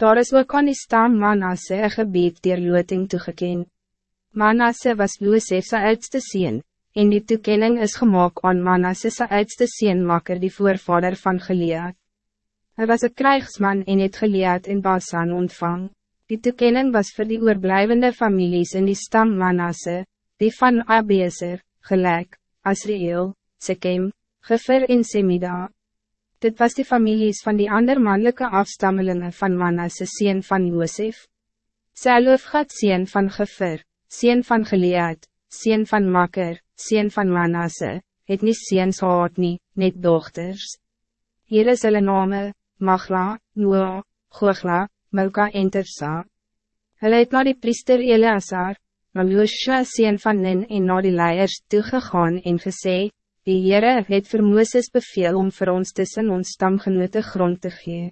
Daar is ook aan die stam Manasse een gebied dier loting toegekend. Manasse was Josef's oudste sien, en die toekenning is gemaakt aan Manasse's oudste seenmaker die voorvader van Gilead. Hij was een krijgsman en het Gilead in Basan ontvang. Die toekenning was voor die oorblijvende families in die stam Manasse, die van Abeser, gelijk, Asriel, Sekem, Gefer en Semida. Dit was die families van die ander mannelijke afstammelingen van Manasse sien van Josef. Selofgat sien van Gefer, sien van Gilead, sien van Makker, sien van Manasse, het nie seens gehad nie, net dochters. Hier is hulle name, Magla, Noa, Googla, Milka en Tersa. Hulle het na die priester Eleazar, na Joshua sien van Nin en na die leiers toegegaan en gesê, Die Heere het vir Mooses beveel om voor ons tussen ons stamgenote grond te gee.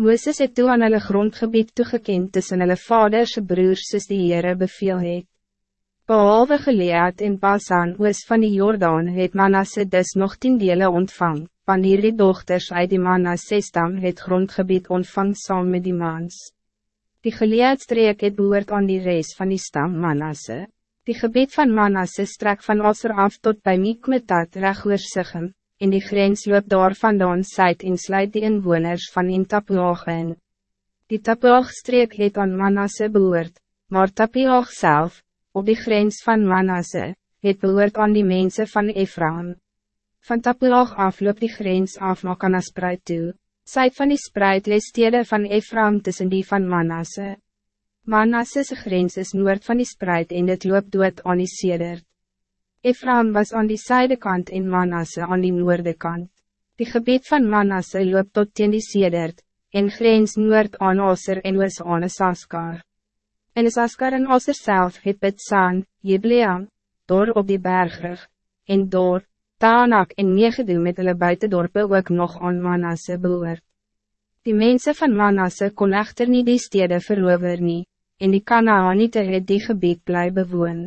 Mooses het toe aan hulle grondgebied toegekend tussen hulle vaderse broers soos die Heere beveel het. Behalve geleerd in Basan oos van die Jordaan het Manasse dus nog tien dele ontvang, wanneer die dochters uit die Manasse stam het grondgebied ontvang saam met die mans. Die geleerdstreek het behoort aan die reis van die stam Manasse. Die gebied van Manasse strek van Osser af tot bij Mikmetat regoor Sigem, en die grens loop daar vandaan syd en sluit die inwoners van in Tapuag in. Die Tapuag streek het aan Manasse behoort, maar Tapuag zelf, op die grens van Manasse, het behoort aan die mensen van Ephraim. Van Tapuag af loop die grens af na Kanaspreid toe, syd van die spreid lees stede van Ephraim tussen die van Manasse. Manasse's grens is noord van die spreid en dit loop dood aan die sedert. Ephraim was aan die zuidekant en Manasse aan die noordekant. Die gebied van Manasse loop tot teen die sedert, en grens noord aan Osser en oos aan Saskar. En Saskar en Osser self het Bidsan, Jebleam, door op die bergrug, en door, Tanak en Megedoe met hulle buitendorpe ook nog aan Manasse behoort. Die mensen van Manasse kon echter niet die stede verover nie, en die Kanaanite het die gebied bly bewoon.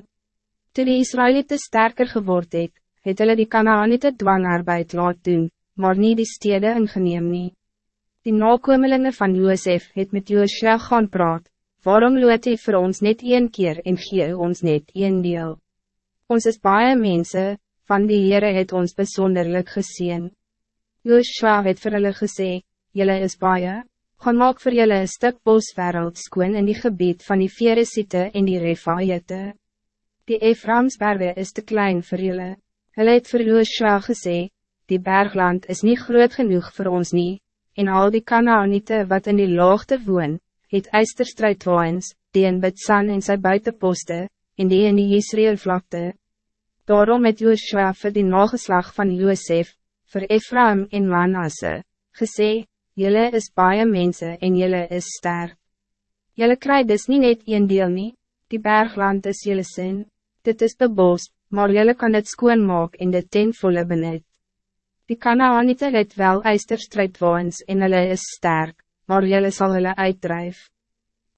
Toe die Israëlieten sterker geword het, het hulle die Kanaanite dwangarbeid laat doen, maar niet die stede ingeneem nie. Die nakomelingen van Josef het met Joosja gaan praat, waarom loot hy vir ons net een keer en gee ons net een deel? Ons is baie mense, van die Heere het ons besonderlijk gezien. Joosja het vir hulle gesê, Jylle is baie, gaan maak vir julle een stuk boswereld skoon in die gebied van die Veresite en die Refaïte. Die Ephraimsberwe is te klein voor julle. Hulle het vir Joshua gesê, die bergland is niet groot genoeg voor ons nie, en al die Kanaanite wat in die laagte woon, het eisterstrijdwaans, die in Bidsan en sy buitenposte, en die in die Israel vlakte. Daarom het Joshua vir die nageslag van Josef, voor Ephraim en Manasse, gesê, Jelle is baie mense en jelle is sterk. Jelle krijgt dus niet net een deel nie, die bergland is jelle sin, dit is de bos, maar jelle kan het skoon maak in de ten volle benut. Die Kanaanite het wel eisterstrijdwaans en hulle is sterk, maar jelle zal hulle uitdrijven.